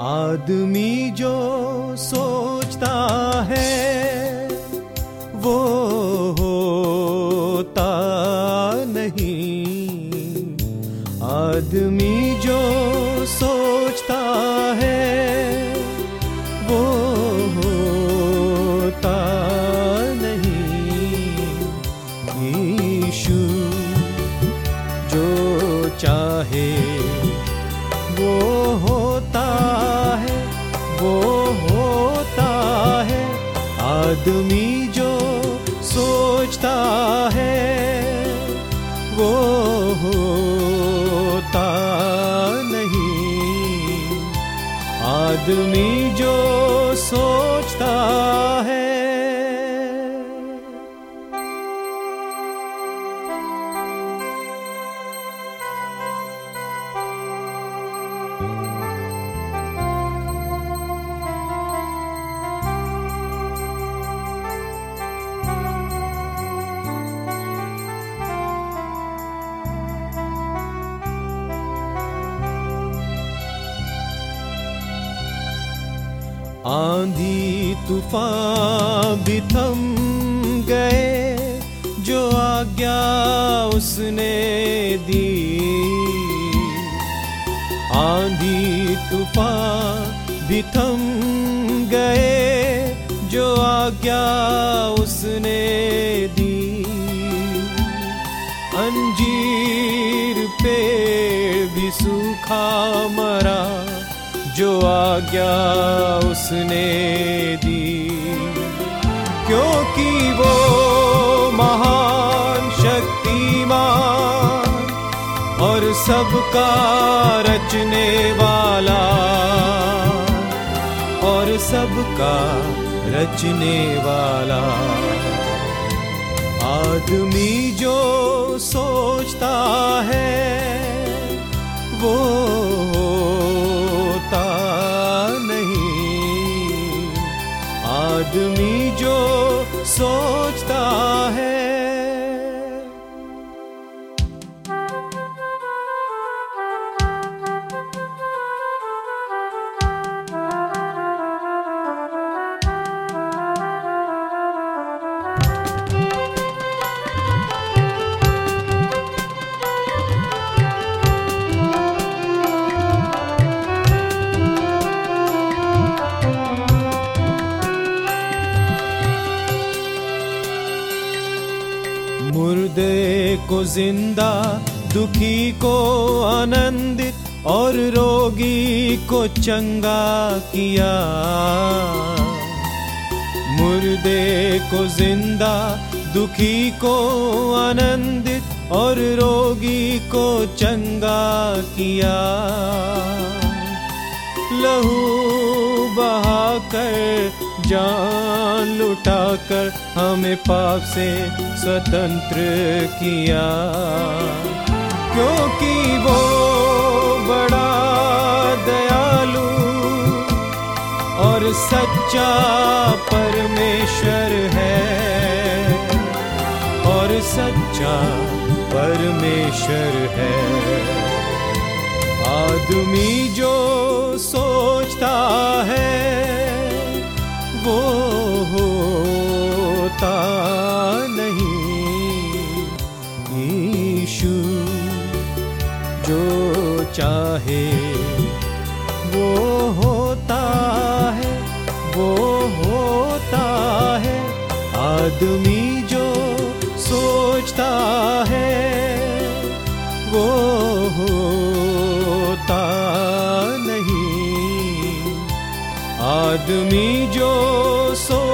आदमी जो सोचता है वो होता नहीं। आदमी जो सोचता है आदमी जो सोचता है वो होता नहीं। आदमी जो सोचता है आंधी तूफ़ान भी थम गए, जो आज्ञा उसने दी। आंधी तूफ़ान भी थम गए, जो आज्ञा उसने दी। अंजीर पेड़ भी सूखा मरा जो आज्ञा उसने दी। क्योंकि वो महान शक्तिमान और सबका रचने वाला और सबका रचने वाला। आदमी जो आदमी जो सोचता है को ज़िंदा, दुखी को आनंदित और रोगी को चंगा किया। मुर्दे को ज़िंदा, दुखी को आनंदित और रोगी को चंगा किया। लहू बहाकर जान लुटाकर हमें पाप से स्वतंत्र किया। क्योंकि वो बड़ा दयालु और सच्चा परमेश्वर है। और सच्चा परमेश्वर है। आदमी जो सोचता है वो होता नहीं। यीशु जो चाहे वो होता है, वो होता है। आदमी जो सोचता है, वो होता नहीं do me yo soy.